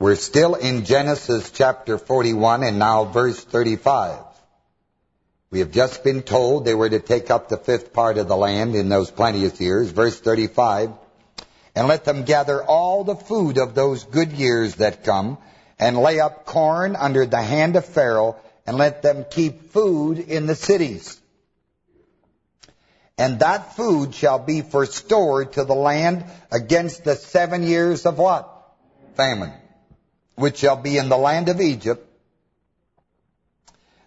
We're still in Genesis chapter 41 and now verse 35. We have just been told they were to take up the fifth part of the land in those plenteous years. Verse 35, and let them gather all the food of those good years that come, and lay up corn under the hand of Pharaoh, and let them keep food in the cities. And that food shall be for store to the land against the seven years of what? Famine. Which shall be in the land of Egypt,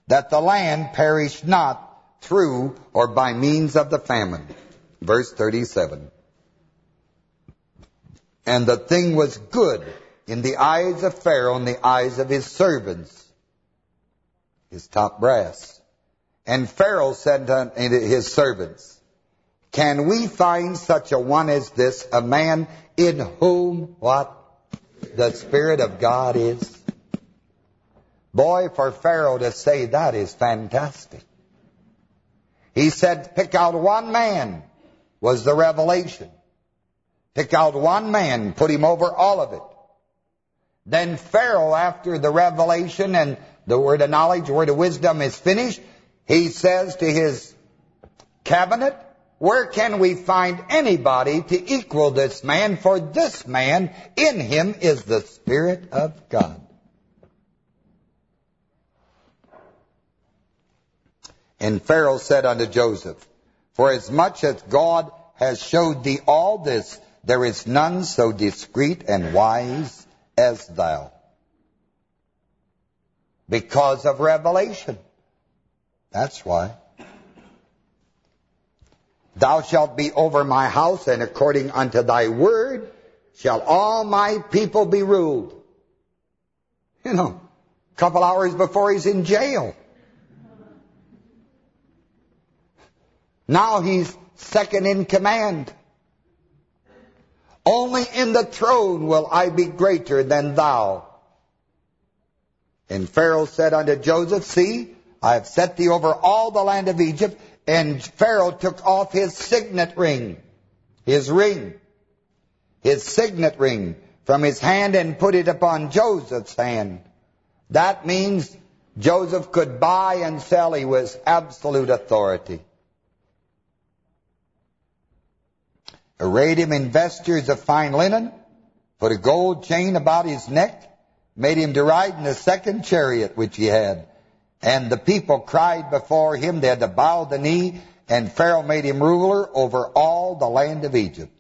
that the land perish not through or by means of the famine. Verse 37. And the thing was good in the eyes of Pharaoh and the eyes of his servants, his top brass. And Pharaoh said to his servants, Can we find such a one as this, a man in whom, what? The Spirit of God is? Boy, for Pharaoh to say that is fantastic. He said, pick out one man was the revelation. Pick out one man, put him over all of it. Then Pharaoh, after the revelation and the word of knowledge, word of wisdom is finished, he says to his cabinet, where can we find anybody to equal this man? For this man, in him is the Spirit of God. And Pharaoh said unto Joseph, For as much as God has showed thee all this, there is none so discreet and wise as thou. Because of revelation. That's why. Thou shalt be over my house, and according unto thy word shall all my people be ruled. You know, a couple hours before he's in jail. Now he's second in command. Only in the throne will I be greater than thou. And Pharaoh said unto Joseph, See, I have set thee over all the land of Egypt. And Pharaoh took off his signet ring, his ring, his signet ring from his hand and put it upon Joseph's hand. That means Joseph could buy and sell. He was absolute authority. arrayed him in vestures of fine linen, put a gold chain about his neck, made him to ride in the second chariot which he had. And the people cried before him, they had to bow the knee, and Pharaoh made him ruler over all the land of Egypt.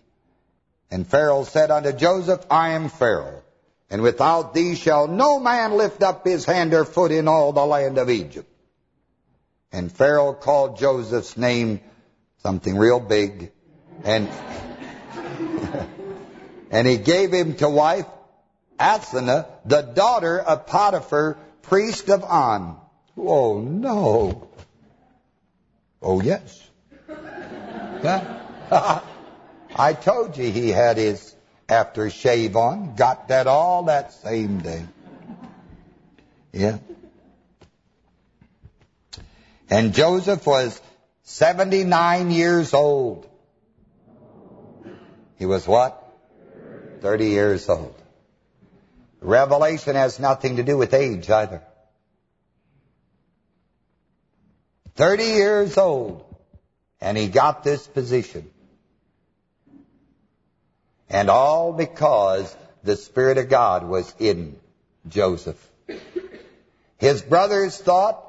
And Pharaoh said unto Joseph, I am Pharaoh, and without thee shall no man lift up his hand or foot in all the land of Egypt. And Pharaoh called Joseph's name something real big, and and he gave him to wife Asenath, the daughter of Potiphar, priest of On. Oh, no. Oh, yes. I told you he had his aftershave on. Got that all that same day. Yeah. And Joseph was 79 years old. He was what? 30 years old. Revelation has nothing to do with age either. 30 years old, and he got this position. And all because the Spirit of God was in Joseph. His brothers thought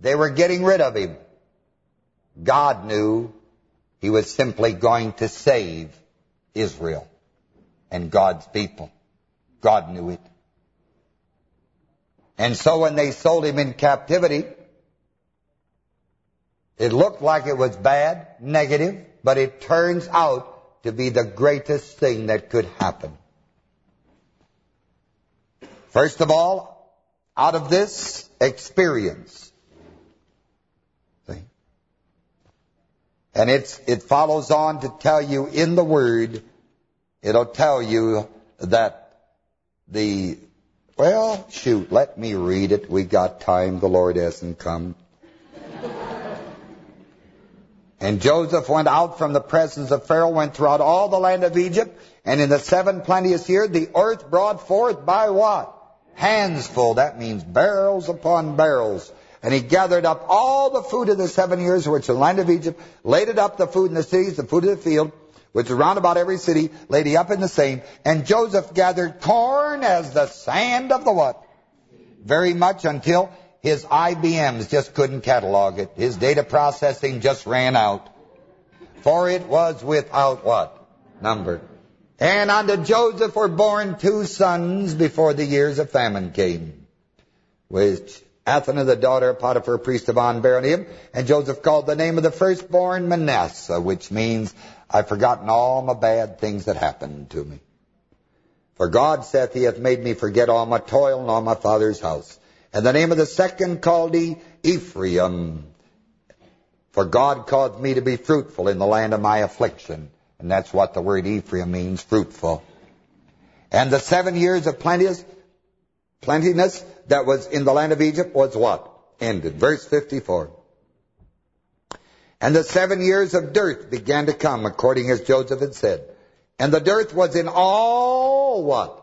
they were getting rid of him. God knew he was simply going to save Israel and God's people. God knew it. And so when they sold him in captivity, it looked like it was bad, negative, but it turns out to be the greatest thing that could happen. First of all, out of this experience, see, and it's it follows on to tell you in the Word it'll tell you that the, well, shoot, let me read it. We got time. The Lord hasn't come. And Joseph went out from the presence of Pharaoh, went throughout all the land of Egypt, and in the seven plenteous year the earth brought forth by what? Hands full. That means barrels upon barrels. And he gathered up all the food of the seven years which the land of Egypt, laid it up the food in the cities, the food of the field, which is round about every city, laid he up in the same. And Joseph gathered corn as the sand of the what? Very much until his IBMs just couldn't catalog it. His data processing just ran out. For it was without what? Number. And unto Joseph were born two sons before the years of famine came, which Asenath, the daughter of Potiphar, priest of On, bare him. And Joseph called the name of the firstborn Manasseh, which means, I've forgotten all my bad things that happened to me. For God saith, He hath made me forget all my toil and all my father's house. And the name of the second called he Ephraim. For God caused me to be fruitful in the land of my affliction. And that's what the word Ephraim means, fruitful. And the seven years of plenteous, plentiness that was in the land of Egypt was what? Ended. Verse 54. And the seven years of dearth began to come, according as Joseph had said. And the dearth was in all what?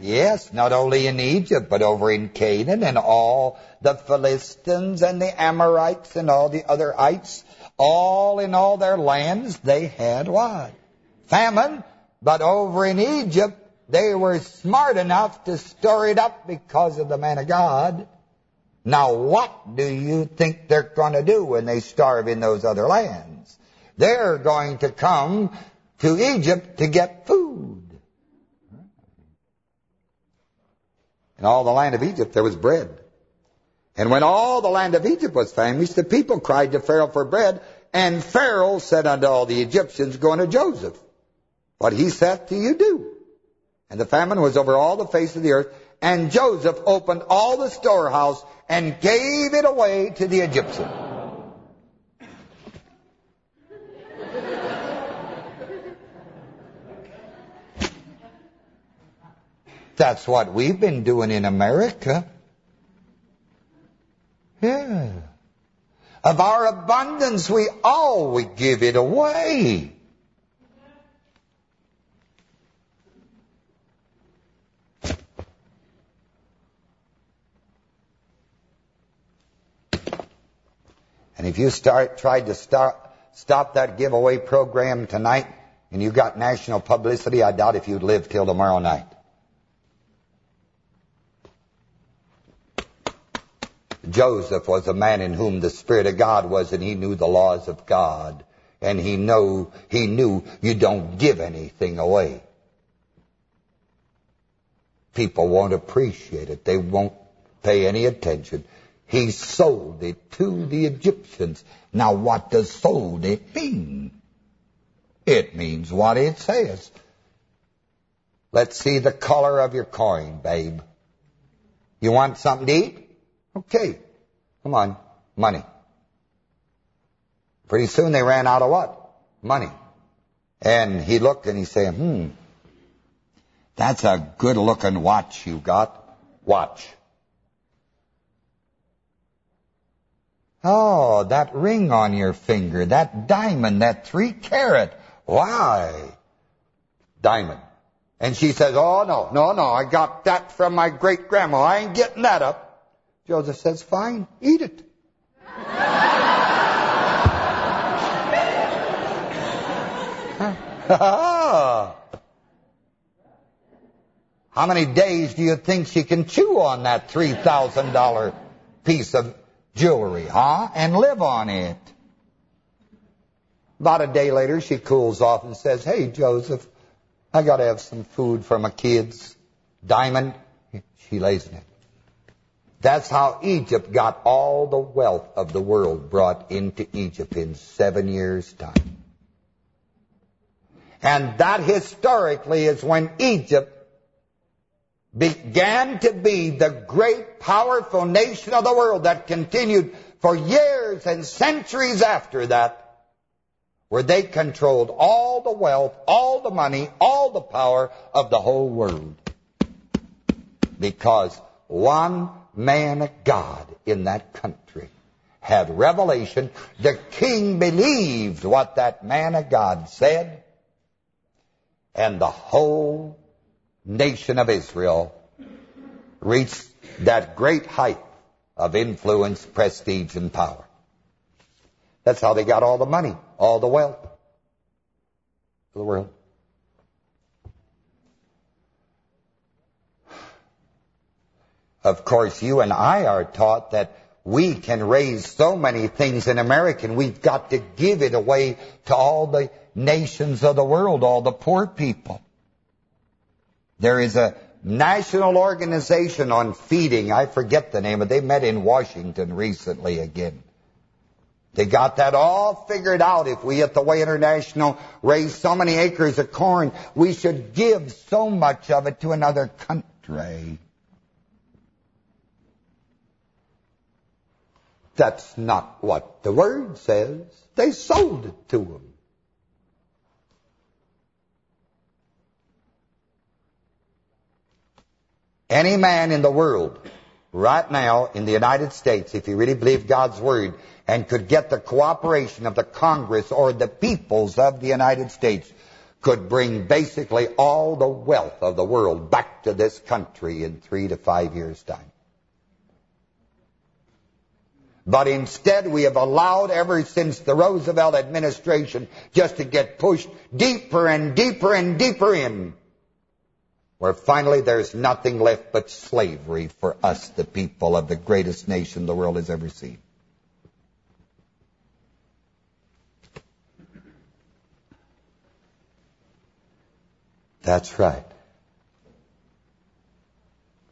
Yes, not only in Egypt, but over in Canaan and all the Philistines and the Amorites and all the other ites, all in all their lands, they had what? Famine. But over in Egypt, they were smart enough to store it up because of the man of God. Now, what do you think they're going to do when they starve in those other lands? They're going to come to Egypt to get food. In all the land of Egypt there was bread. And when all the land of Egypt was famished, the people cried to Pharaoh for bread, and Pharaoh said unto all the Egyptians, Go unto Joseph. What he saith to you do. And the famine was over all the face of the earth, and Joseph opened all the storehouse and gave it away to the Egyptians. That's what we've been doing in America. Yeah. Of our abundance, we always give it away. And if you start tried to start stop that giveaway program tonight and you got national publicity, I doubt if you'd live till tomorrow night. Joseph was a man in whom the Spirit of God was, and he knew the laws of God. And he know he knew you don't give anything away. People won't appreciate it. They won't pay any attention. He sold it to the Egyptians. Now what does sold it mean? It means what it says. Let's see the color of your coin, babe. You want something to eat? Okay, come on, money. Pretty soon they ran out of what? Money. And he looked and he said, hmm, that's a good-looking watch you got. Watch. Oh, that ring on your finger, that diamond, that three carat. Why? Diamond. And she says, oh, no, no, no, I got that from my great-grandma. I ain't getting that up. Joseph says, fine, eat it. How many days do you think she can chew on that $3,000 piece of jewelry, huh? And live on it. About a day later, she cools off and says, hey, Joseph, I got to have some food for my kids. Diamond, she lays in it. That's how Egypt got all the wealth of the world brought into Egypt in seven years' time. And that historically is when Egypt began to be the great powerful nation of the world that continued for years and centuries after that, where they controlled all the wealth, all the money, all the power of the whole world. Because one man of God in that country had revelation. The king believed what that man of God said. And the whole nation of Israel reached that great height of influence, prestige, and power. That's how they got all the money, all the wealth of the world. Of course, you and I are taught that we can raise so many things in America, and we've got to give it away to all the nations of the world, all the poor people. There is a national organization on feeding. I forget the name, but they met in Washington recently again. They got that all figured out. If we at the Way International raise so many acres of corn, we should give so much of it to another country. That's not what the Word says. They sold it to them. Any man in the world right now in the United States, if he really believed God's Word and could get the cooperation of the Congress or the peoples of the United States, could bring basically all the wealth of the world back to this country in three to five years' time. But instead, we have allowed, ever since the Roosevelt administration, just to get pushed deeper and deeper and deeper in, where finally there's nothing left but slavery for us, the people of the greatest nation the world has ever seen. That's right.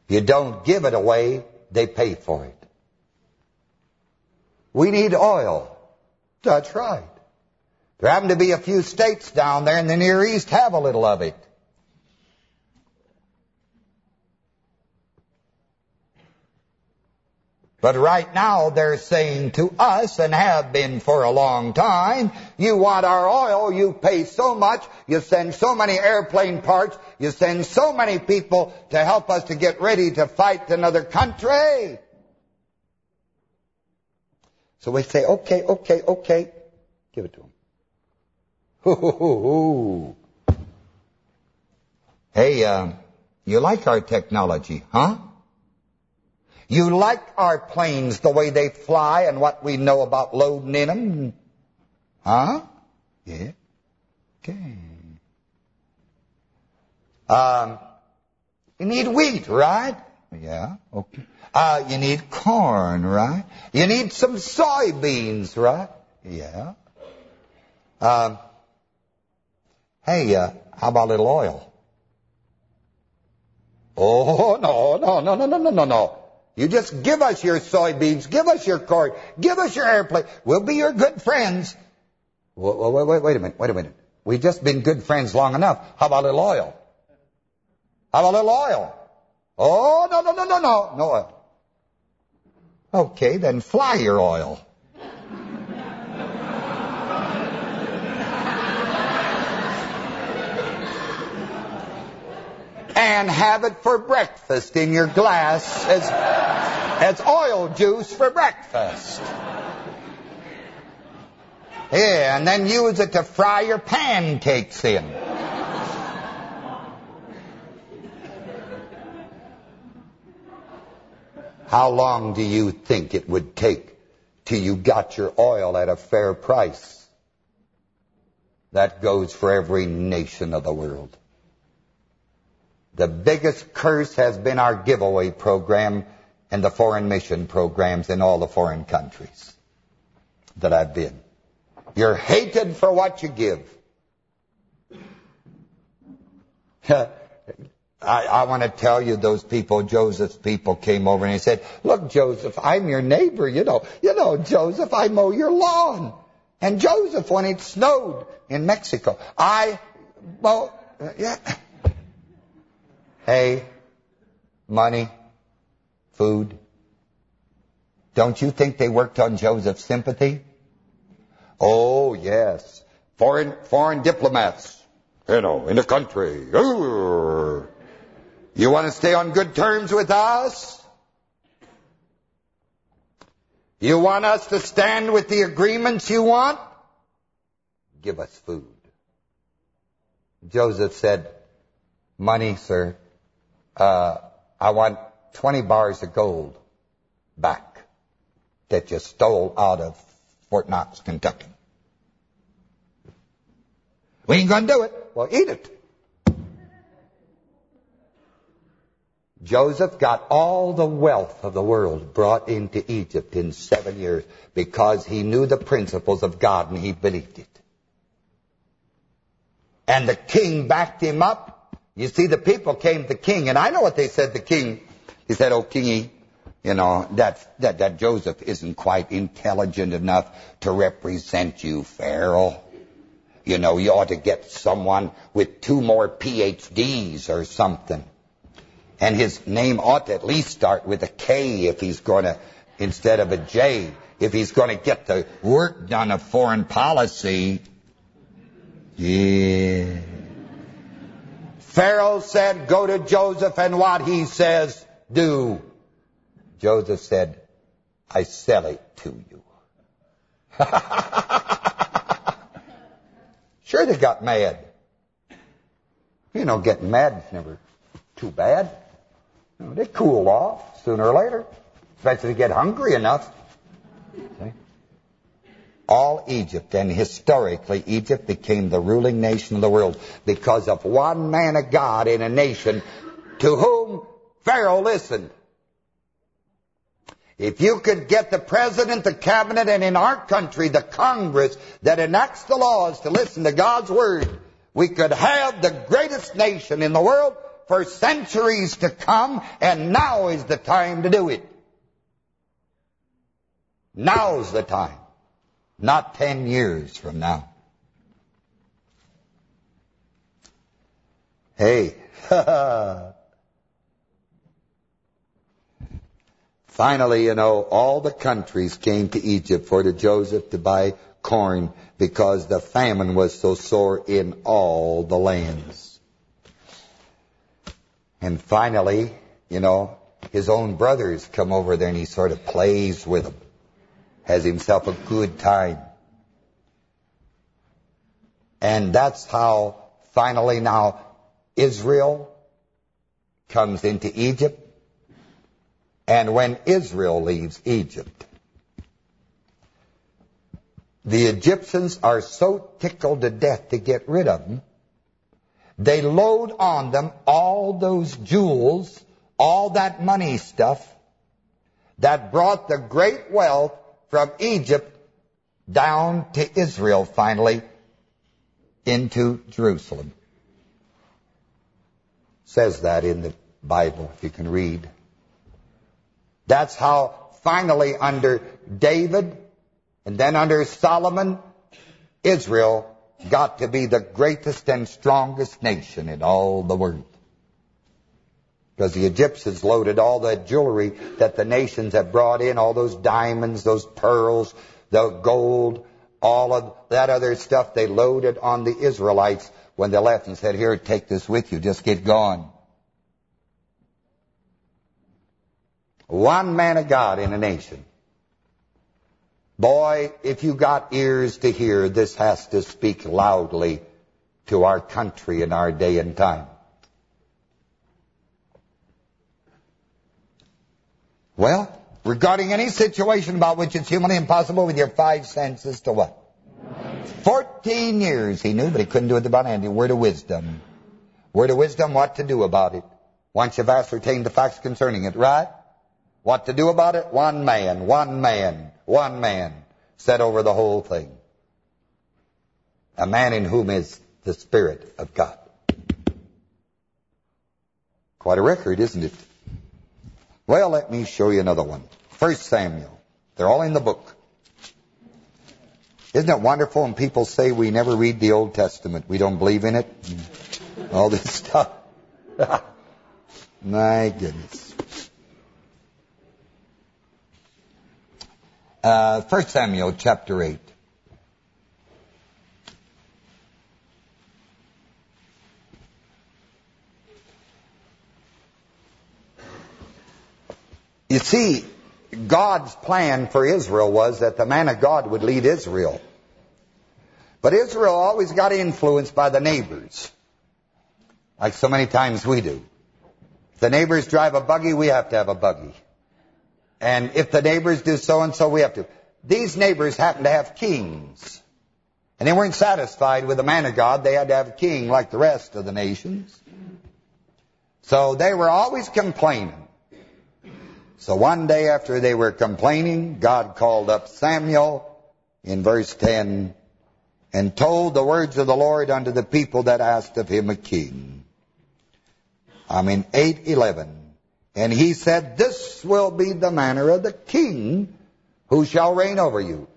You don't give it away, they pay for it. We need oil. That's right. There happen to be a few states down there in the Near East have a little of it. But right now they're saying to us, and have been for a long time, you want our oil, you pay so much, you send so many airplane parts, you send so many people to help us to get ready to fight another country. So we say, okay, okay, okay, give it to him. Hey, uh, you like our technology, huh? You like our planes, the way they fly and what we know about loading in them? Huh? Yeah. Okay. Um, you need wheat, right? Yeah, okay. Uh, you need corn, right? You need some soybeans, right? Yeah. Um, hey, uh, how about a little oil? Oh, no, no, no, no, no, no, no, no. You just give us your soybeans, give us your corn, give us your airplane. We'll be your good friends. Wait, wait, wait, wait a minute, wait a minute. We've just been good friends long enough. How about a little oil? How about a little oil? Oh, no, no, no, no, no, no oil. Okay, then fly your oil. and have it for breakfast in your glass as, as oil juice for breakfast. Yeah, and then use it to fry your pancakes in. How long do you think it would take till you got your oil at a fair price? That goes for every nation of the world. The biggest curse has been our giveaway program and the foreign mission programs in all the foreign countries that I've been. You're hated for what you give. I, I want to tell you those people, Joseph's people came over and he said, look, Joseph, I'm your neighbor, you know. You know, Joseph, I mow your lawn. And Joseph, when it snowed in Mexico, I mow, uh, yeah, hay, money, food. Don't you think they worked on Joseph's sympathy? Oh, yes. Foreign foreign diplomats, you know, in the country. You want to stay on good terms with us? You want us to stand with the agreements you want? Give us food. Joseph said, money, sir. Uh, I want 20 bars of gold back that you stole out of Fort Knox, Kentucky. We ain't going to do it. Well, eat it. Joseph got all the wealth of the world brought into Egypt in seven years because he knew the principles of God and he believed it. And the king backed him up. You see, the people came to the king, and I know what they said the king. He said, oh, kingy, you know, that, that, that Joseph isn't quite intelligent enough to represent you, Pharaoh. You know, you ought to get someone with two more PhDs or something. And his name ought to at least start with a K if he's going to, instead of a J, if he's going to get the work done of foreign policy. Yeah. Pharaoh said, go to Joseph, and what he says, do. Joseph said, I sell it to you. sure they got mad. You know, getting mad is never too bad. You know, they cool off sooner or later, especially to get hungry enough. All Egypt, and historically Egypt became the ruling nation of the world because of one man of God in a nation to whom Pharaoh listened. If you could get the president, the cabinet, and in our country, the Congress that enacts the laws to listen to God's word, we could have the greatest nation in the world for centuries to come, and now is the time to do it. Now's the time, not ten years from now. Hey, finally, you know, all the countries came to Egypt for the Joseph to buy corn because the famine was so sore in all the lands. And finally, you know, his own brothers come over there and he sort of plays with them. Has himself a good time. And that's how finally now Israel comes into Egypt. And when Israel leaves Egypt, the Egyptians are so tickled to death to get rid of them they load on them all those jewels, all that money stuff that brought the great wealth from Egypt down to Israel finally into Jerusalem. Says that in the Bible, if you can read. That's how finally under David and then under Solomon, Israel got to be the greatest and strongest nation in all the world. Because the Egyptians loaded all that jewelry that the nations had brought in, all those diamonds, those pearls, the gold, all of that other stuff, they loaded on the Israelites when they left and said, here, take this with you, just get gone. One man of God in a nation Boy, if you got ears to hear, this has to speak loudly to our country in our day and time. Well, regarding any situation about which it's humanly impossible with your five senses to what? Fourteen years he knew, but he couldn't do it about anything. Word of wisdom. Word of wisdom, what to do about it. Once you've ascertained the facts concerning it, right? What to do about it? One man, one man one man set over the whole thing. A man in whom is the Spirit of God. Quite a record, isn't it? Well, let me show you another one. First Samuel. They're all in the book. Isn't it wonderful when people say we never read the Old Testament? We don't believe in it? All this stuff. My goodness. Uh, 1 Samuel chapter 8. You see, God's plan for Israel was that the man of God would lead Israel. But Israel always got influenced by the neighbors, like so many times we do. If the neighbors drive a buggy, we have to have a buggy. And if the neighbors do so-and-so, we have to. These neighbors happen to have kings. And they weren't satisfied with the man of God. They had to have a king like the rest of the nations. So they were always complaining. So one day after they were complaining, God called up Samuel in verse 10 and told the words of the Lord unto the people that asked of him a king. I mean 8.11. And he said, This will be the manner of the king who shall reign over you.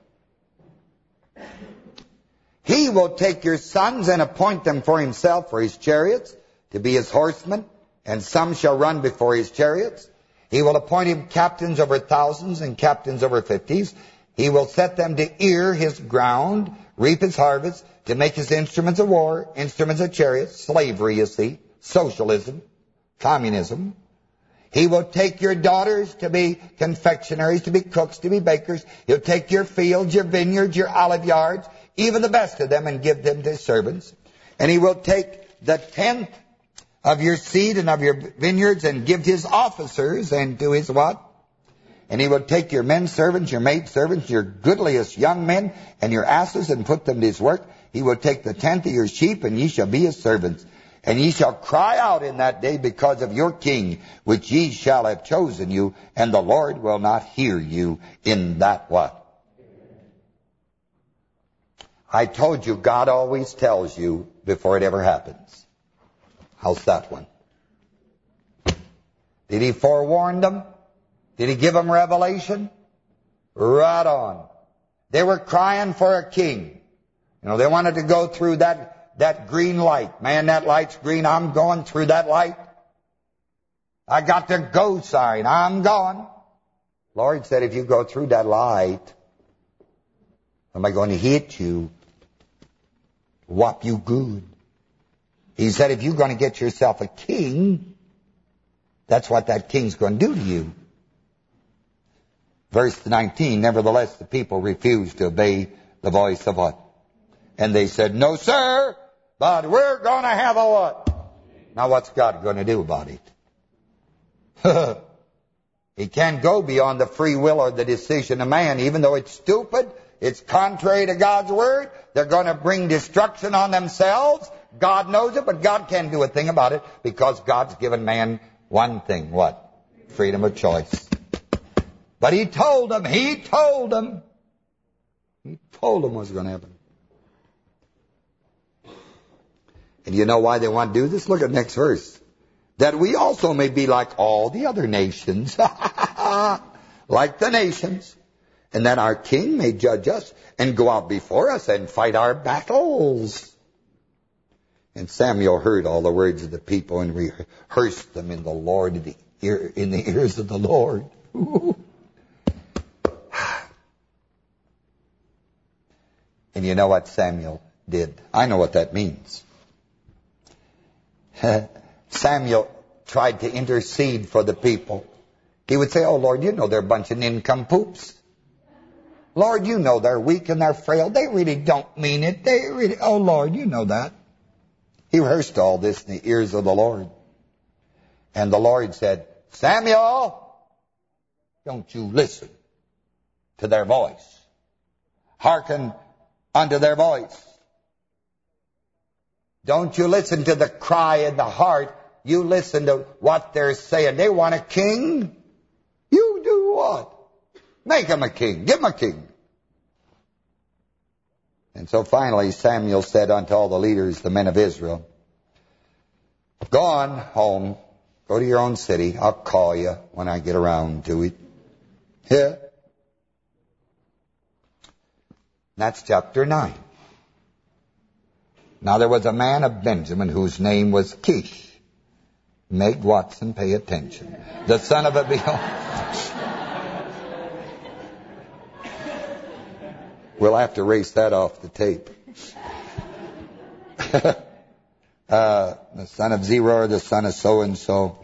He will take your sons and appoint them for himself for his chariots, to be his horsemen, and some shall run before his chariots. He will appoint him captains over thousands and captains over fifties. He will set them to ear his ground, reap his harvest, to make his instruments of war, instruments of chariots, slavery, you see, socialism, communism. He will take your daughters to be confectionaries, to be cooks, to be bakers. He'll take your fields, your vineyards, your olive yards, even the best of them, and give them to his servants. And he will take the tenth of your seed and of your vineyards and give his officers and to his what? And he will take your men servants, your maid servants, your goodliest young men, and your asses, and put them to his work. He will take the tenth of your sheep, and ye shall be his servants. And ye shall cry out in that day because of your king, which ye shall have chosen you, and the Lord will not hear you in that what? I told you God always tells you before it ever happens. How's that one? Did he forewarn them? Did he give them revelation? Right on. They were crying for a king. You know, they wanted to go through that, that green light. Man, that light's green. I'm going through that light. I got the go sign. I'm going. Lord said, if you go through that light, am I going to hit you? Whop you good. He said, if you're going to get yourself a king, that's what that king's going to do to you. Verse 19, nevertheless the people refused to obey the voice of what? And they said, no sir, but we're going to have a what? Now what's God going to do about it? he can't go beyond the free will or the decision of man, even though it's stupid, it's contrary to God's word, they're going to bring destruction on themselves. God knows it, but God can't do a thing about it because God's given man one thing, what? Freedom of choice. But he told them, he told them, he told them what's going to happen. And you know why they want to do this? Look at the next verse. That we also may be like all the other nations. like the nations. And that our king may judge us and go out before us and fight our battles. And Samuel heard all the words of the people and rehearsed them in the Lord in the, ear, in the ears of the Lord. And you know what Samuel did? I know what that means. Samuel tried to intercede for the people. He would say, oh, Lord, you know they're a bunch of nincompoops. Lord, you know they're weak and they're frail. They really don't mean it. They really, oh, Lord, you know that. He rehearsed all this in the ears of the Lord. And the Lord said, Samuel, don't you listen to their voice. Hearken unto their voice. Don't you listen to the cry in the heart. You listen to what they're saying. They want a king. You do what? Make him a king. Give him a king. And so finally Samuel said unto all the leaders, the men of Israel, Go on home. Go to your own city. I'll call you when I get around to it. Yeah. That's chapter 9. Now there was a man of Benjamin whose name was Kish. Meg Watson, pay attention. The son of Abiel. we'll have to erase that off the tape. uh, the son of Zeror, the son of so-and-so.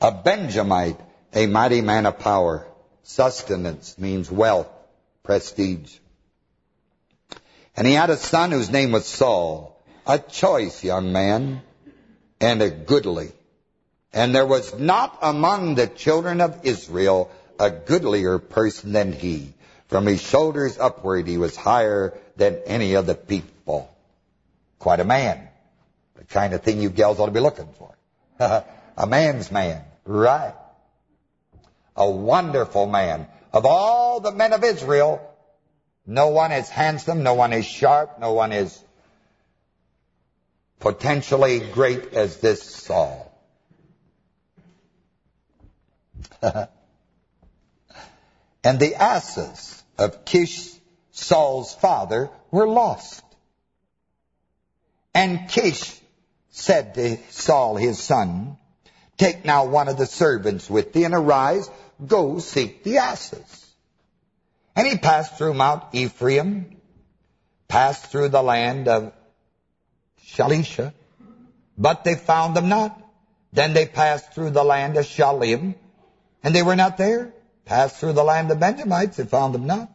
A Benjamite, a mighty man of power. sustenance, means wealth, prestige. And he had a son whose name was Saul, a choice young man, and a goodly. And there was not among the children of Israel a goodlier person than he. From his shoulders upward he was higher than any of the people. Quite a man. The kind of thing you gals ought to be looking for. a man's man. Right. A wonderful man. Of all the men of Israel, no one is handsome, no one is sharp, no one is potentially great as this Saul. and the asses of Kish, Saul's father, were lost. And Kish said to Saul his son, Take now one of the servants with thee, and arise, go seek the asses. And he passed through Mount Ephraim, passed through the land of Shalisha, but they found them not. Then they passed through the land of Shalim, and they were not there. Passed through the land of Benjamites, they found them not.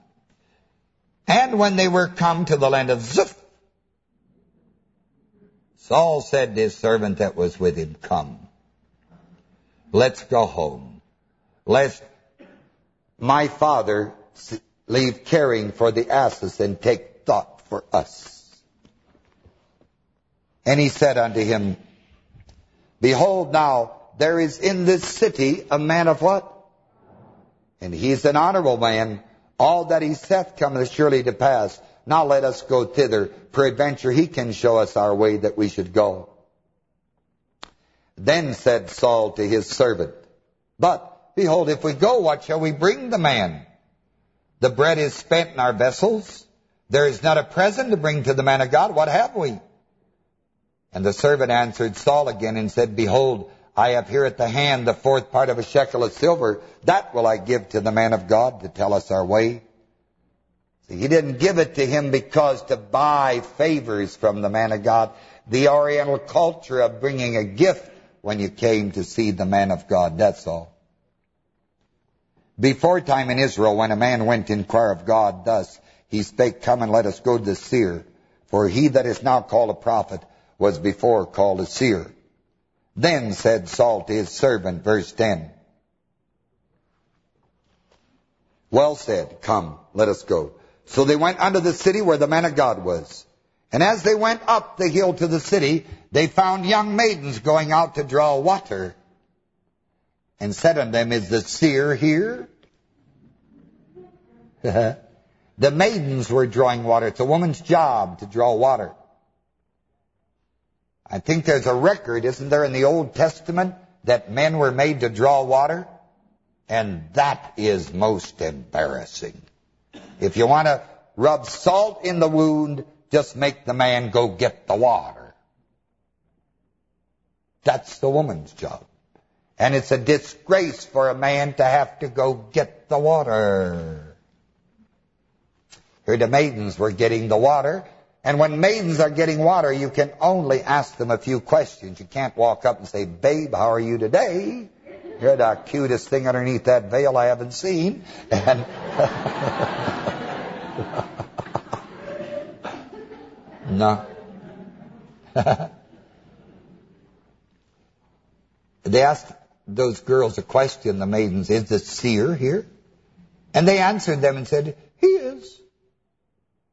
And when they were come to the land of Zuph, Saul said to his servant that was with him, Come, let's go home, lest my father leave caring for the asses and take thought for us. And he said unto him, Behold now, there is in this city a man of what? And he's an honorable man. All that he saith cometh surely to pass. Now let us go thither. Peradventure he can show us our way that we should go. Then said Saul to his servant, But, behold, if we go, what shall we bring the man? The bread is spent in our vessels. There is not a present to bring to the man of God. What have we? And the servant answered Saul again and said, Behold, I have here at the hand the fourth part of a shekel of silver. That will I give to the man of God to tell us our way. See, he didn't give it to him because to buy favors from the man of God. The Oriental culture of bringing a gift when you came to see the man of God, that's all. Before time in Israel, when a man went to inquire of God thus, he spake, Come and let us go to the seer. For he that is now called a prophet was before called a seer. Then said Saul to his servant, verse 10, Well said, come, let us go. So they went unto the city where the man of God was. And as they went up the hill to the city, they found young maidens going out to draw water. And said unto them, Is the seer here? the maidens were drawing water. It's a woman's job to draw water. I think there's a record, isn't there, in the Old Testament that men were made to draw water? And that is most embarrassing. If you want to rub salt in the wound, just make the man go get the water. That's the woman's job. And it's a disgrace for a man to have to go get the water. Here the maidens were getting the water, and when maidens are getting water, you can only ask them a few questions. You can't walk up and say, babe, how are you today? You're the cutest thing underneath that veil I haven't seen. And no. they asked those girls a question, the maidens, is the seer here? And they answered them and said, he is.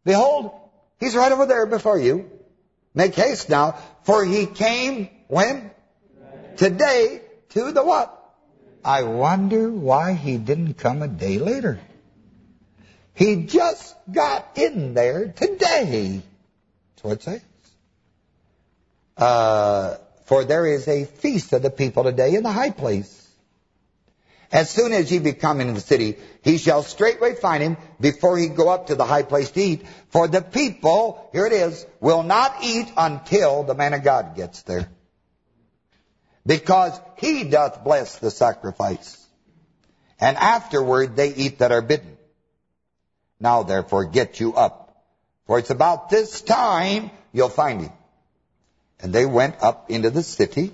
Behold, He's right over there before you. Make haste now, for he came when? Today to the what? I wonder why he didn't come a day later. He just got in there today. That's what it says. Uh, for there is a feast of the people today in the high place. As soon as ye be come into the city, he shall straightway find him before he go up to the high place to eat. For the people, here it is, will not eat until the man of God gets there. Because he doth bless the sacrifice. And afterward they eat that are bidden. Now therefore get you up. For it's about this time you'll find him. And they went up into the city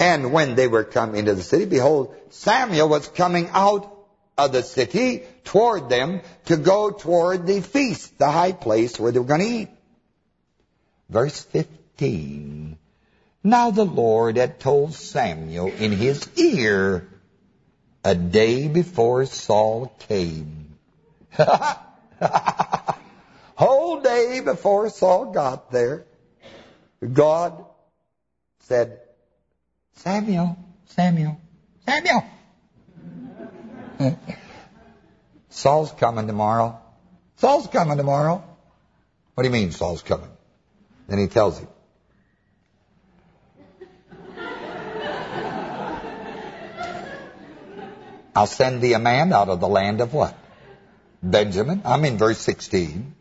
and when they were come into the city, behold, Samuel was coming out of the city toward them to go toward the feast, the high place where they were going to eat. Verse 15. Now the Lord had told Samuel in his ear a day before Saul came. Whole day before Saul got there, God said, Samuel, Samuel, Samuel. Saul's coming tomorrow. Saul's coming tomorrow. What do you mean Saul's coming? Then he tells him. I'll send thee a man out of the land of what? Benjamin. I'm in verse 16.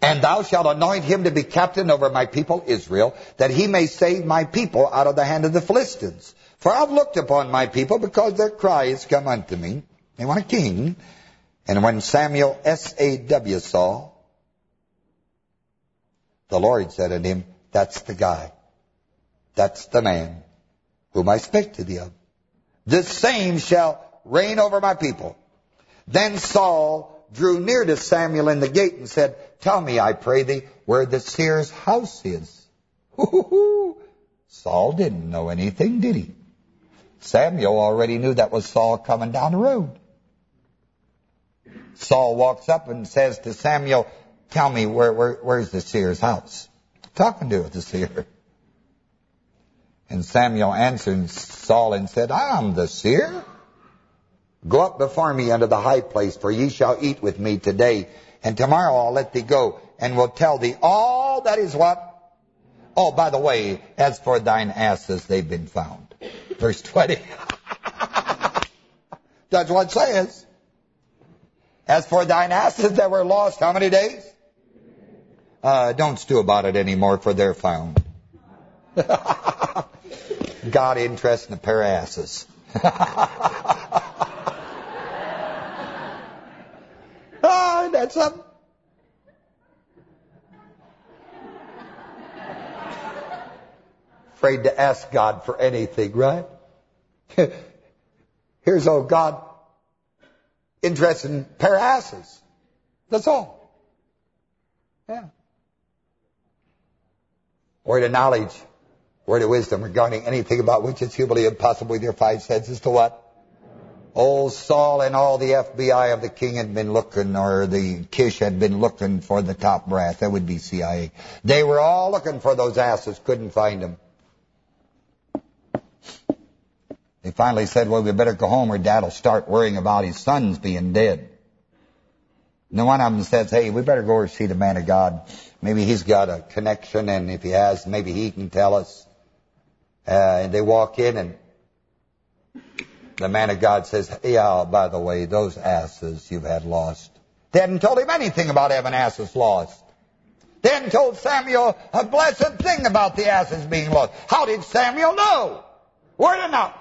And thou shalt anoint him to be captain over my people Israel, that he may save my people out of the hand of the Philistines. For I've looked upon my people because their cry is come unto me. They want a king. And when Samuel S-A-W saw, the Lord said unto him, That's the guy. That's the man whom I speak to thee of. The same shall reign over my people. Then Saul drew near to Samuel in the gate and said, Tell me, I pray thee, where the seer's house is. Saul didn't know anything, did he? Samuel already knew that was Saul coming down the road. Saul walks up and says to Samuel, tell me, where, where where's the seer's house? Talking to the seer. And Samuel answered Saul and said, I'm the seer. Go up before me unto the high place, for ye shall eat with me today, and tomorrow I'll let thee go, and will tell thee all that is what? Oh, by the way, as for thine asses, they've been found. Verse 20. That's what it says. As for thine asses that were lost, how many days? Uh, don't stew about it anymore, for they're found. God interest in a pair of asses. that's something. Afraid to ask God for anything, right? Here's old God interested in pair of asses. That's all. Yeah. Word of knowledge, word of wisdom regarding anything about which it's humanly impossible with your five senses to what? Old Saul and all the FBI of the king had been looking, or the Kish had been looking for the top brass. That would be CIA. They were all looking for those asses, couldn't find them. They finally said, well, we better go home or Dad will start worrying about his sons being dead. And one of them says, hey, we better go see the man of God. Maybe he's got a connection, and if he has, maybe he can tell us. Uh, and they walk in, and the man of God says, yeah, by the way, those asses you've had lost. They hadn't told him anything about having asses lost. They hadn't told Samuel a blessed thing about the asses being lost. How did Samuel know? Word enough.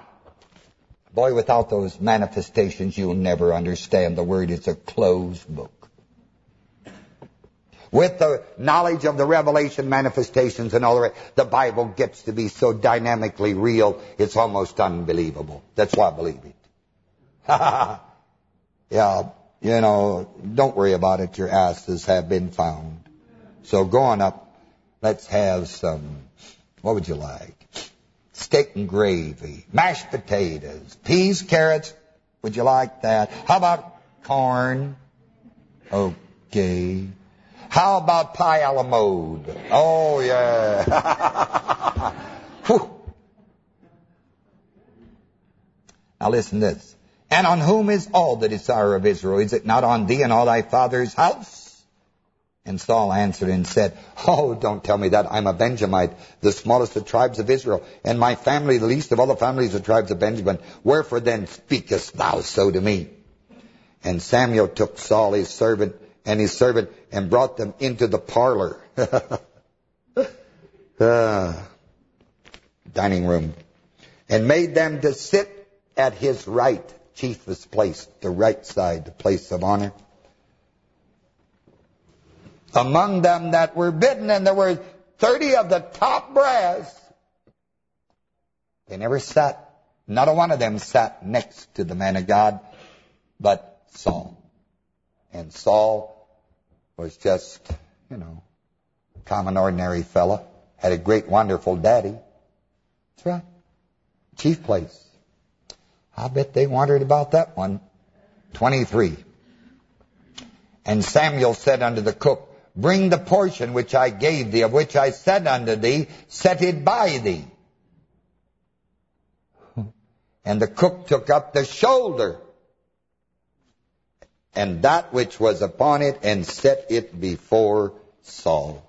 Boy, without those manifestations, you'll never understand the word. It's a closed book. With the knowledge of the revelation manifestations and all the rest, the Bible gets to be so dynamically real, it's almost unbelievable. That's why I believe it. yeah, you know, don't worry about it. Your asses have been found. So going up, let's have some, what would you like? Steak and gravy, mashed potatoes, peas, carrots. Would you like that? How about corn? Okay. How about pie a la mode? Oh, yeah. now listen this. And on whom is all the desire of Israel? Is it not on thee and all thy father's house? And Saul answered and said, Oh, don't tell me that. I'm a Benjamite, the smallest of tribes of Israel, and my family the least of all the families of tribes of Benjamin. Wherefore then speakest thou so to me? And Samuel took Saul his servant and his servant and brought them into the parlor. uh, dining room. And made them to sit at his right, chiefest place, the right side, the place of honor. Among them that were bidden, and there were 30 of the top brass. They never sat Not a one of them sat next to the man of God, but Saul. And Saul was just, you know, common ordinary fella. Had a great, wonderful daddy. That's right. Chief place. I bet they wondered about that one. 23. And Samuel said unto the cook, Bring the portion which I gave thee, of which I said unto thee, set it by thee. And the cook took up the shoulder, and that which was upon it, and set it before Saul.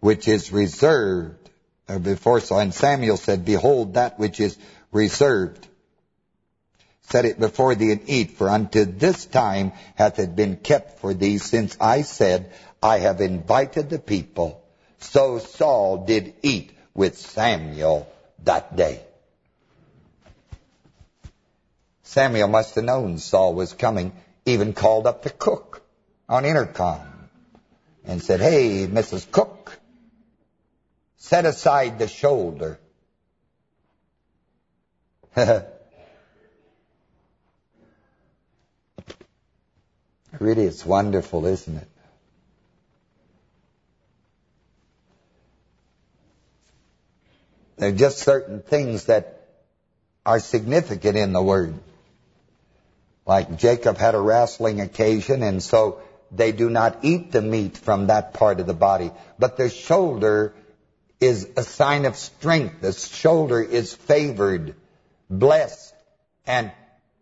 Which is reserved, uh, before Saul. And Samuel said, Behold, that which is reserved set it before thee and eat, for unto this time hath it been kept for thee, since I said, I have invited the people. So Saul did eat with Samuel that day. Samuel must have known Saul was coming, even called up the cook on intercom and said, Hey, Mrs. Cook, set aside the shoulder. Really, it's wonderful, isn't it? There are just certain things that are significant in the Word. Like Jacob had a wrestling occasion, and so they do not eat the meat from that part of the body. But the shoulder is a sign of strength. The shoulder is favored, blessed, and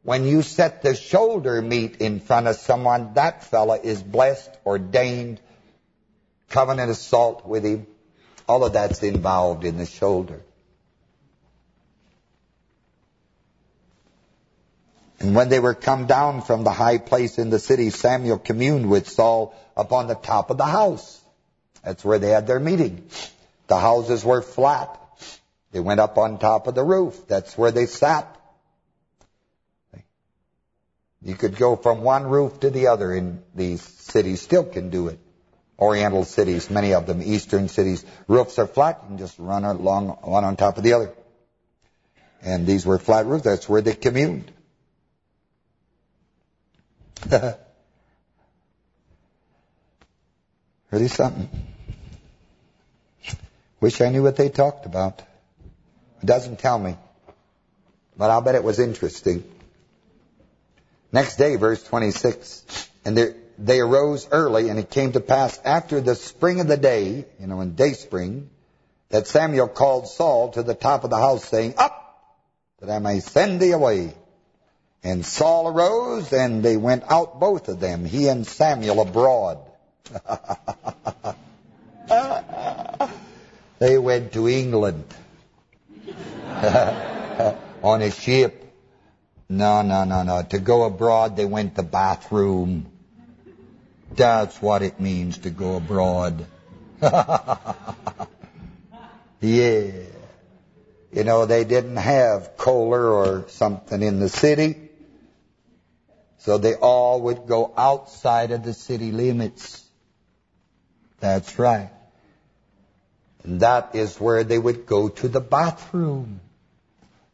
when you set the shoulder meat in front of someone, that fella is blessed, ordained, covenant of salt with him. All of that's involved in the shoulder. And when they were come down from the high place in the city, Samuel communed with Saul upon the top of the house. That's where they had their meeting. The houses were flat. They went up on top of the roof. That's where they sat. You could go from one roof to the other in these cities, still can do it. Oriental cities, many of them, Eastern cities, roofs are flat, you can just run along one on top of the other. And these were flat roofs, that's where they communed. really something. Wish I knew what they talked about. It doesn't tell me. But I'll bet it was interesting. Next day, verse 26, and they, they arose early, and it came to pass after the spring of the day, you know, in day spring, that Samuel called Saul to the top of the house, saying, Up, that I may send thee away. And Saul arose, and they went out both of them, he and Samuel abroad. they went to England on a ship. No, no, no, no. To go abroad, they went to bathroom. That's what it means to go abroad. yeah. You know, they didn't have Kohler or something in the city. So they all would go outside of the city limits. That's right. And that is where they would go to the bathroom.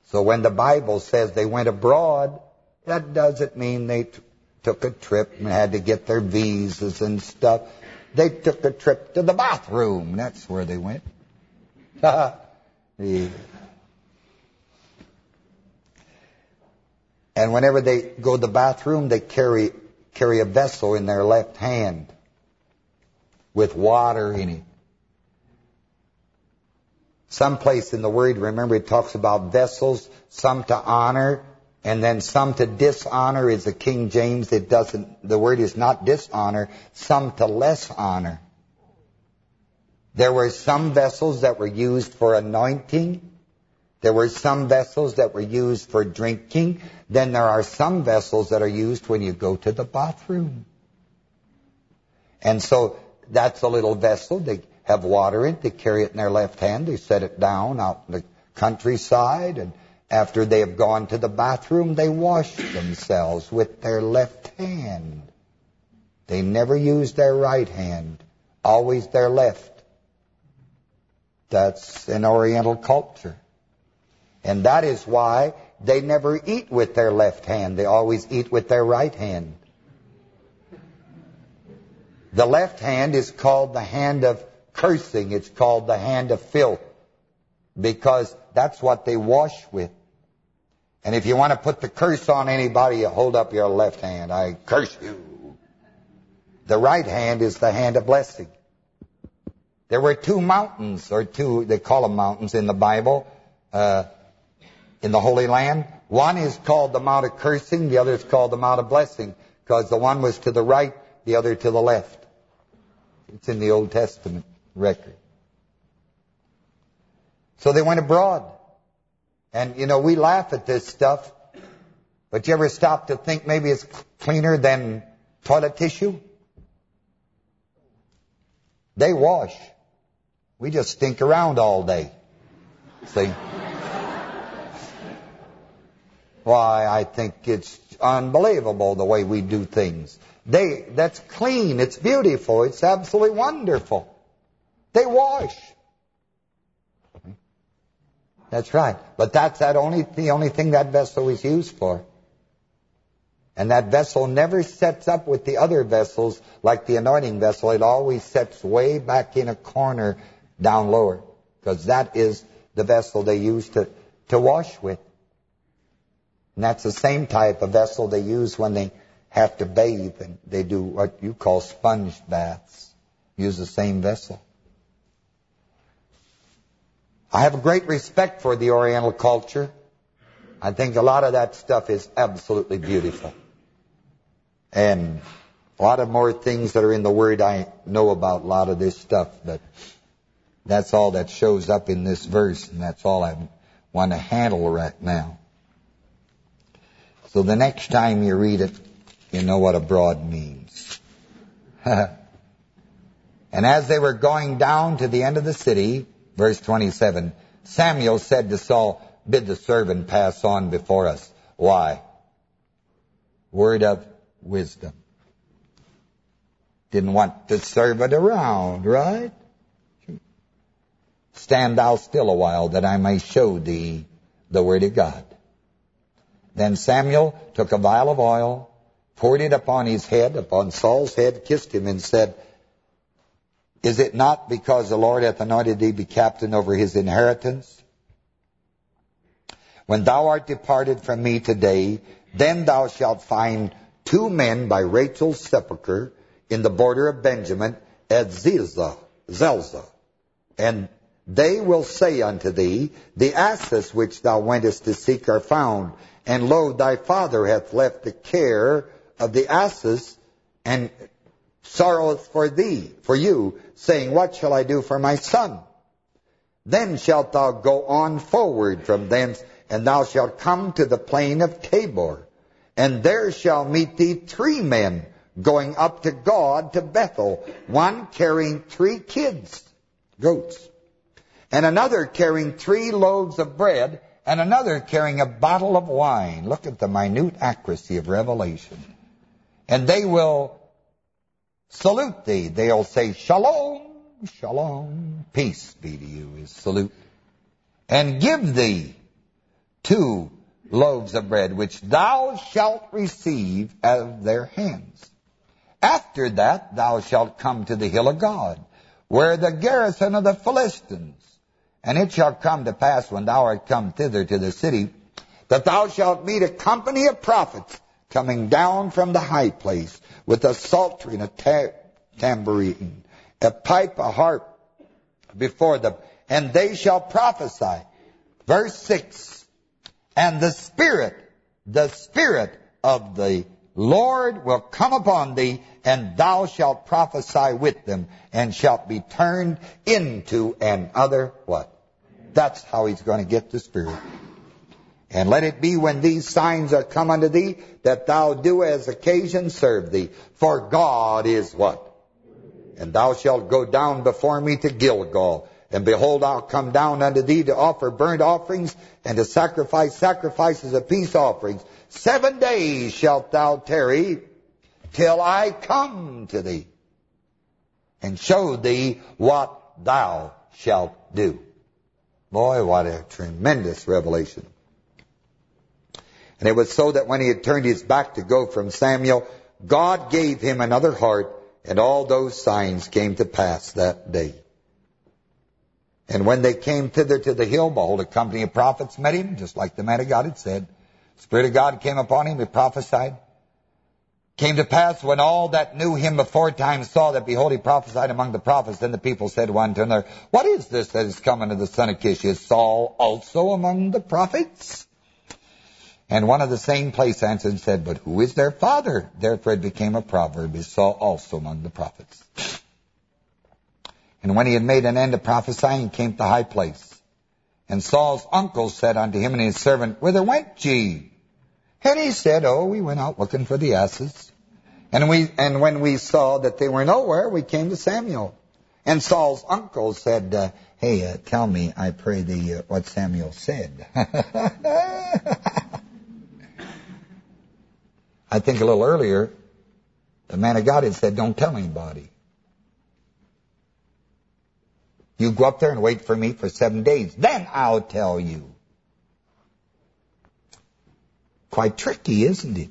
So when the Bible says they went abroad, that doesn't mean they took a trip and had to get their visas and stuff. They took a trip to the bathroom. That's where they went. yeah. And whenever they go to the bathroom, they carry carry a vessel in their left hand with water in it. Someplace in the Word, remember, it talks about vessels, some to honor, and then some to dishonor is the King James. It doesn't, the word is not dishonor, some to less honor. There were some vessels that were used for anointing. There were some vessels that were used for drinking. Then there are some vessels that are used when you go to the bathroom. And so that's a little vessel. They have water in it. They carry it in their left hand. They set it down out in the countryside. And after they have gone to the bathroom, they wash themselves with their left hand. They never use their right hand, always their left. That's an Oriental culture. And that is why they never eat with their left hand. They always eat with their right hand. The left hand is called the hand of cursing. It's called the hand of filth. Because that's what they wash with. And if you want to put the curse on anybody, you hold up your left hand. I curse you. The right hand is the hand of blessing. There were two mountains, or two, they call them mountains in the Bible, uh, in the Holy Land. One is called the Mount of Cursing, the other is called the Mount of Blessing, because the one was to the right, the other to the left. It's in the Old Testament record. So they went abroad. And, you know, we laugh at this stuff, but you ever stop to think maybe it's cleaner than toilet tissue? They wash. We just stink around all day. See? Why, I think it's unbelievable the way we do things. They, that's clean, it's beautiful, it's absolutely wonderful. They wash. That's right. But that's that only the only thing that vessel is used for. And that vessel never sets up with the other vessels like the anointing vessel. It always sets way back in a corner down lower. Because that is the vessel they use to, to wash with. And that's the same type of vessel they use when they have to bathe. And they do what you call sponge baths. Use the same vessel. I have a great respect for the Oriental culture. I think a lot of that stuff is absolutely beautiful. And a lot of more things that are in the Word I know about a lot of this stuff, but that's all that shows up in this verse, and that's all I want to handle right now. So the next time you read it, you know what abroad means. and as they were going down to the end of the city, verse 27, Samuel said to Saul, bid the servant pass on before us. Why? Word of wisdom. Didn't want the servant around, right? Stand thou still a while, that I may show thee the word of God. Then Samuel took a vial of oil, poured it upon his head, upon Saul's head, kissed him, and said, Is it not because the Lord hath anointed thee be captain over his inheritance? When thou art departed from me today, then thou shalt find two men by Rachel's sepulchre in the border of Benjamin at Zelzah, Zelzah. And they will say unto thee, The asses which thou wentest to seek are found, and lo, thy father hath left the care of the asses, and sorroweth for thee, for you, saying, What shall I do for my son? Then shalt thou go on forward from thence, and thou shalt come to the plain of Tabor, and there shall meet thee three men going up to God to Bethel, one carrying three kids, goats, and another carrying three loaves of bread, and another carrying a bottle of wine. Look at the minute accuracy of revelation. And they will salute thee. They'll say, Shalom, Shalom, peace be to you, is salute. And give thee two loaves of bread, which thou shalt receive of their hands. After that thou shalt come to the hill of God, where the garrison of the Philistines, and it shall come to pass when thou art come thither to the city, that thou shalt meet a company of prophets coming down from the high place with a psaltery and a ta tambourine, a pipe, a harp before them, and they shall prophesy. Verse 6, And the Spirit, the Spirit of the Lord will come upon thee, and thou shalt prophesy with them, and shalt be turned into an other what? That's how he's going to get the Spirit. And let it be when these signs are come unto thee, that thou do as occasion serve thee. For God is what? And thou shalt go down before me to Gilgal. And behold, I'll come down unto thee to offer burnt offerings, and to sacrifice sacrifices of peace offerings. Seven days shalt thou tarry, till I come to thee, and show thee what thou shalt do. Boy, what a tremendous revelation. And it was so that when he had turned his back to go from Samuel, God gave him another heart, and all those signs came to pass that day. And when they came thither to the hill, behold, a company of prophets met him, just like the man of God had said. The Spirit of God came upon him, he prophesied. Came to pass when all that knew him before time saw that, behold, he prophesied among the prophets. Then the people said one to another, What is this that is coming to the son of Kish? Is Saul also among the prophets? And one of the same place answered and said, But who is their father? Therefore it became a proverb, Is Saul also among the prophets? And when he had made an end of prophesying, he came to the high place. And Saul's uncle said unto him and his servant, Whither went ye? And he said, Oh, we went out looking for the asses. And we and when we saw that they were nowhere, we came to Samuel. And Saul's uncle said, uh, Hey, uh, tell me, I pray thee, uh, what Samuel said. I think a little earlier, the man of God had said, Don't tell anybody. You go up there and wait for me for seven days. Then I'll tell you. Quite tricky, isn't it?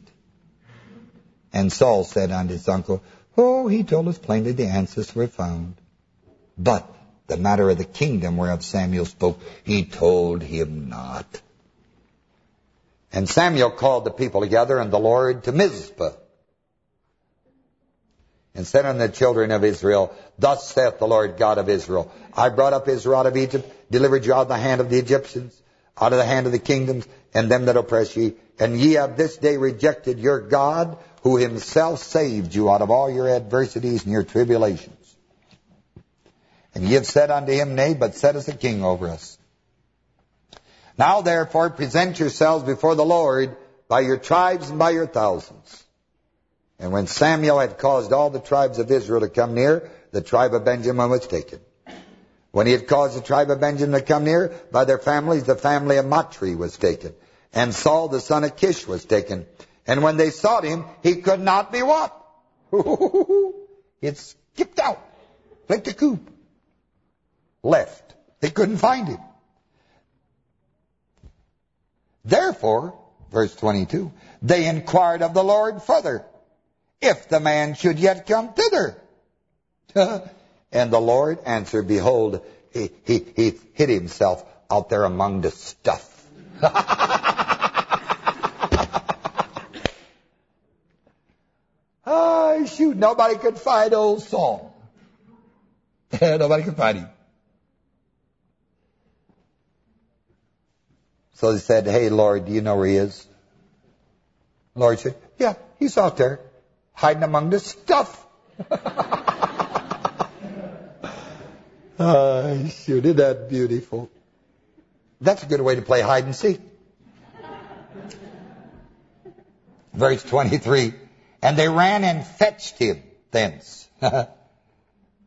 And Saul said unto his uncle, Oh, he told us plainly the answers were found. But the matter of the kingdom whereof Samuel spoke, he told him not. And Samuel called the people together and the Lord to Mizpah. And said unto the children of Israel, Thus saith the Lord God of Israel, I brought up Israel out of Egypt, delivered you out of the hand of the Egyptians, out of the hand of the kingdoms, and them that oppress ye. And ye have this day rejected your God, who himself saved you out of all your adversities and your tribulations. And ye have said unto him, Nay, but set us a king over us. Now therefore present yourselves before the Lord by your tribes and by your thousands. And when Samuel had caused all the tribes of Israel to come near, the tribe of Benjamin was taken. When he had caused the tribe of Benjamin to come near, by their families, the family of Matri was taken. And Saul the son of Kish was taken. And when they sought him, he could not be what? it skipped out, like the coop. Left. They couldn't find him. Therefore, verse 22, they inquired of the Lord further, if the man should yet come thither. and the Lord answered, Behold, he, he, he hid himself out there among the stuff. shoot, nobody could find old Saul. nobody could find him. So they said, hey, Lord, do you know where he is? Lord said, yeah, he's out there, hiding among the stuff. Ah, shoot, isn't that beautiful? That's a good way to play hide and seek. Verse 23, And they ran and fetched him thence. and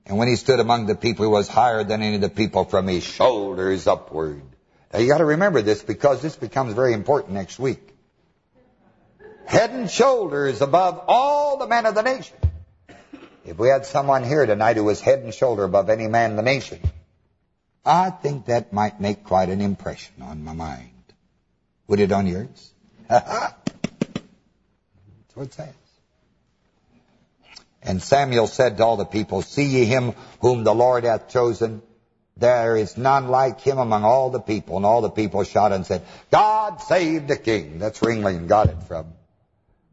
when he stood among the people, he was higher than any of the people from his shoulders upward. Now you got to remember this because this becomes very important next week. Head and shoulders above all the men of the nation. If we had someone here tonight who was head and shoulder above any man in the nation, I think that might make quite an impression on my mind. Would it on yours? That's what it says. And Samuel said to all the people, See ye him whom the Lord hath chosen? There is none like him among all the people. And all the people shouted and said, God save the king. That's where England got it from.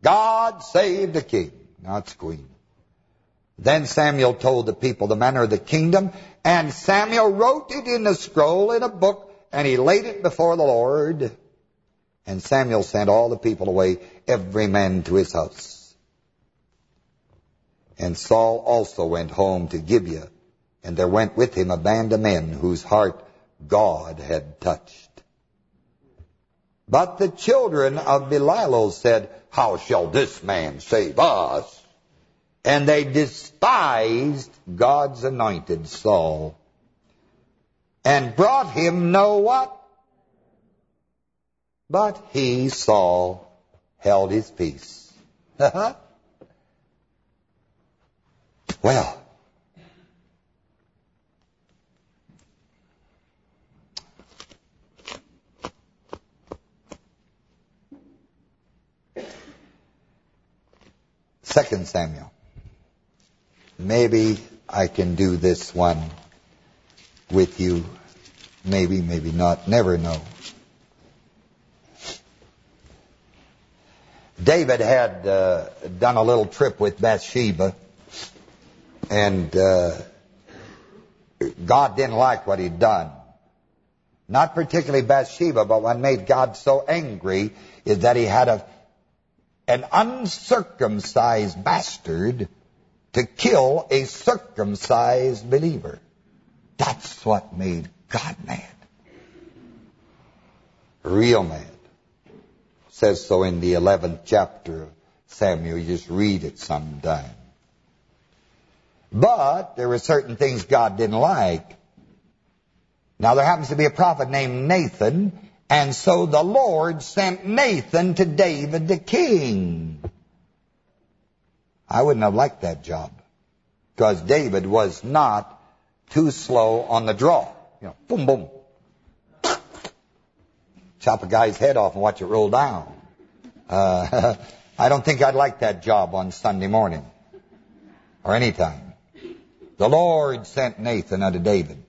God save the king, not queen. Then Samuel told the people the manner of the kingdom, and Samuel wrote it in a scroll in a book, and he laid it before the Lord. And Samuel sent all the people away, every man to his house. And Saul also went home to Gibeah, and there went with him a band of men whose heart God had touched. But the children of Belial said, How shall this man save us? And they despised God's anointed Saul and brought him no what? But he, Saul, held his peace. well. Second Samuel. Maybe I can do this one with you. Maybe, maybe not. Never know. David had uh, done a little trip with Bathsheba and uh, God didn't like what he'd done. Not particularly Bathsheba, but what made God so angry is that he had a an uncircumcised bastard to kill a circumcised believer. That's what made God mad. Real mad. says so in the 11th chapter of Samuel. You just read it sometime. But there were certain things God didn't like. Now there happens to be a prophet named Nathan, and so the Lord sent Nathan to David the king. I wouldn't have liked that job, because David was not too slow on the draw. You know, boom, boom. Chop a guy's head off and watch it roll down. Uh, I don't think I'd like that job on Sunday morning or any time. The Lord sent Nathan unto David.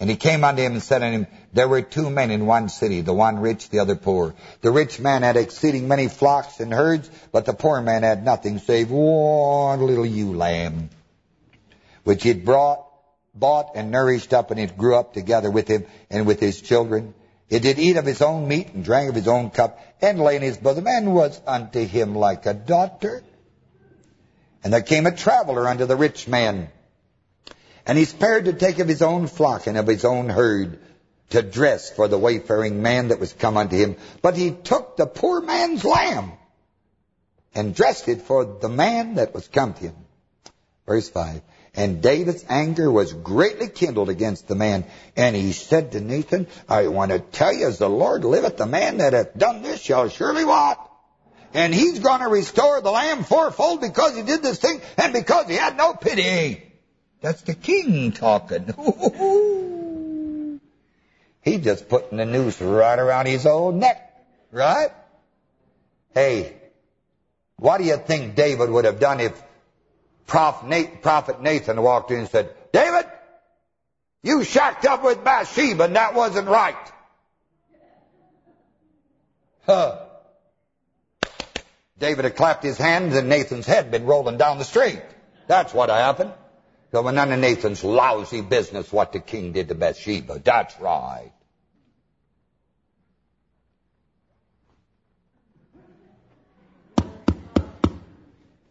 And he came unto him and said unto him, There were two men in one city, the one rich, the other poor. The rich man had exceeding many flocks and herds, but the poor man had nothing save one little ewe lamb, which he had brought, bought and nourished up, and it grew up together with him and with his children. It did eat of his own meat and drank of his own cup, and lay in his bosom, and was unto him like a daughter. And there came a traveler unto the rich man, and he spared to take of his own flock and of his own herd to dress for the wayfaring man that was come unto him. But he took the poor man's lamb and dressed it for the man that was come to him. Verse 5. And David's anger was greatly kindled against the man. And he said to Nathan, I want to tell you, as the Lord liveth, the man that hath done this shall surely what? And he's going to restore the lamb fourfold because he did this thing and because he had no pity. That's the king talking. he just putting the noose right around his old neck, right? Hey, what do you think David would have done if Prophet Nathan walked in and said, David, you shacked up with Bathsheba and that wasn't right. Huh. David had clapped his hands and Nathan's head been rolling down the street. That's what happened. So when none of Nathan's lousy business what the king did to Bathsheba. That's right.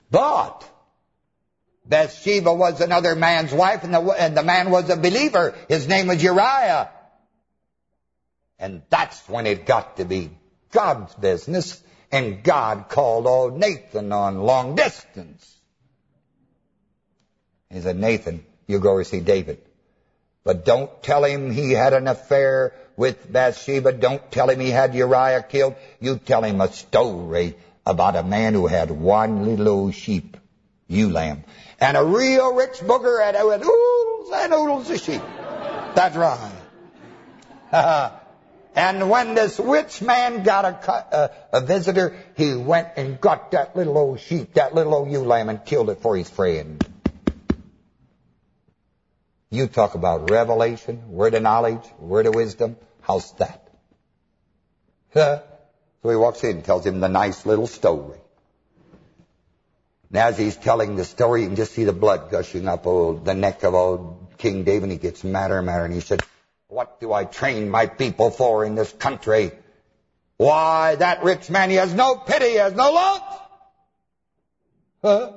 But Bathsheba was another man's wife, and the, and the man was a believer. His name was Uriah. And that's when it got to be God's business, and God called old Nathan on long distance. He said, Nathan, you go see David. But don't tell him he had an affair with Bathsheba. Don't tell him he had Uriah killed. You tell him a story about a man who had one little old sheep, ewe lamb, and a real rich booger had oodles and oodles of sheep. That's right. and when this rich man got a, a, a visitor, he went and got that little old sheep, that little old ewe lamb, and killed it for his friend. You talk about revelation, word of knowledge, word of wisdom. How's that? so he walks in and tells him the nice little story. And as he's telling the story, you can just see the blood gushing up old, the neck of old King David. And he gets madder and madder. And he said, what do I train my people for in this country? Why, that rich man, he has no pity, he has no love. Huh?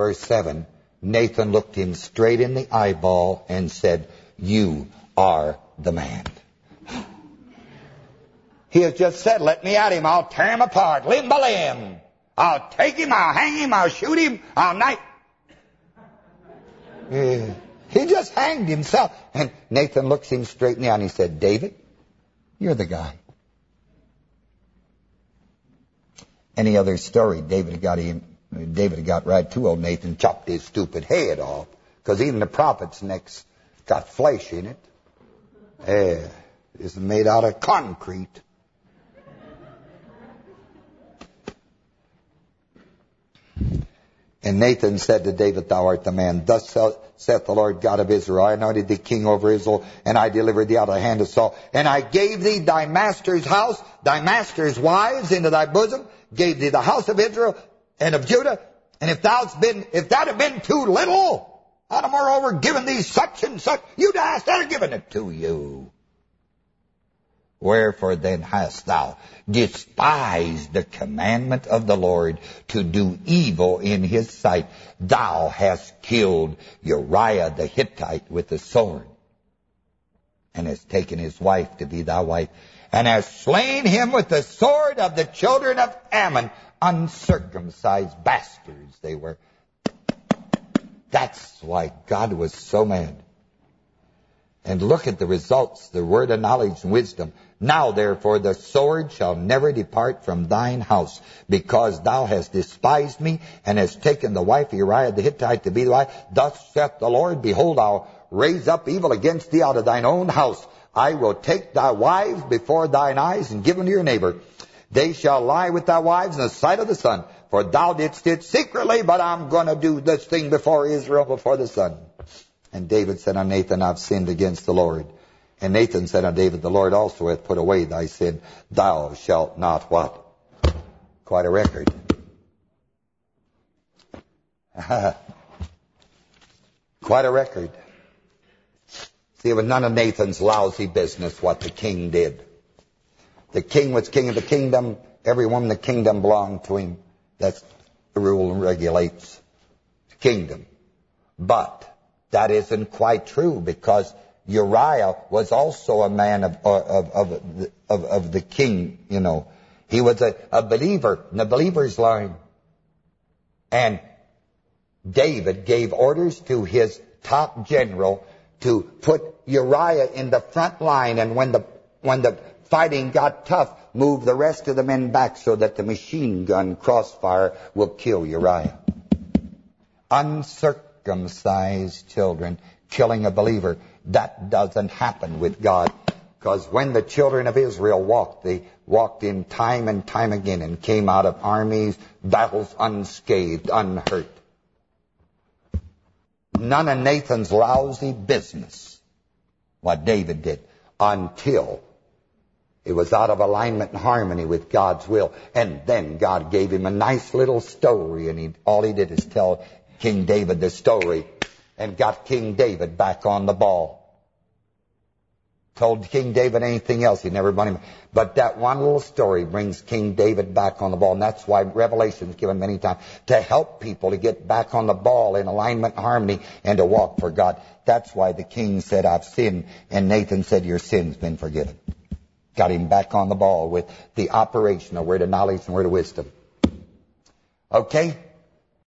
Verse 7, Nathan looked him straight in the eyeball and said, You are the man. He has just said, let me at him. I'll tear him apart, limb by limb. I'll take him, I'll hang him, I'll shoot him, I'll knife. Yeah. He just hanged himself. And Nathan looks him straight in the eye and he said, David, you're the guy. Any other story, David got him David got right to old Nathan, chopped his stupid head off, because even the prophet's necks got flesh in it. Yeah. is made out of concrete. And Nathan said to David, Thou art the man. Thus saith the Lord God of Israel, I anointed thee king over Israel, and I delivered thee out of the hand of Saul. And I gave thee thy master's house, thy master's wives into thy bosom, gave thee the house of Israel and of Judah. And if thou'st been, if that had been too little, I'd have moreover given thee such and such. You'd asked, I'd have given it to you. Wherefore then hast thou despised the commandment of the Lord to do evil in his sight? Thou hast killed Uriah the Hittite with the sword, and hast taken his wife to be thy wife, and hast slain him with the sword of the children of Ammon, uncircumcised bastards they were. That's why God was so mad. And look at the results, the word of knowledge and wisdom. Now therefore the sword shall never depart from thine house, because thou hast despised me, and hast taken the wife of Uriah the Hittite to be thy wife. Thus saith the Lord, Behold, I'll raise up evil against thee out of thine own house. I will take thy wives before thine eyes, and give them to your neighbor. They shall lie with thy wives in the sight of the sun, for thou didst it secretly, but I'm going to do this thing before Israel, before the sun. And David said unto Nathan, I've sinned against the Lord. And Nathan said unto David, The Lord also hath put away thy sin. Thou shalt not what? Quite a record. Quite a record. See, it was none of Nathan's lousy business what the king did. The king was king of the kingdom. Every woman in the kingdom belonged to him. That's the rule and regulates the kingdom. But that isn't quite true because Uriah was also a man of of of of, of the king, you know. He was a, a believer in the believer's line. And David gave orders to his top general to put Uriah in the front line and when the when the fighting got tough, move the rest of the men back so that the machine gun crossfire will kill Uriah. Uncircumcised children killing a believer. That doesn't happen with God. Because when the children of Israel walked, they walked in time and time again and came out of armies, battles unscathed, unhurt. None of Nathan's lousy business, what David did, until it was out of alignment and harmony with God's will. And then God gave him a nice little story, and he, all he did is tell King David the story and got King David back on the ball. Told King David anything else, he'd never money. But that one little story brings King David back on the ball, and that's why Revelation is given many times, to help people to get back on the ball in alignment and harmony and to walk for God. That's why the king said, I've sinned, and Nathan said, your sin's been forgiven. Got him back on the ball with the operation of word of knowledge and word of wisdom. Okay?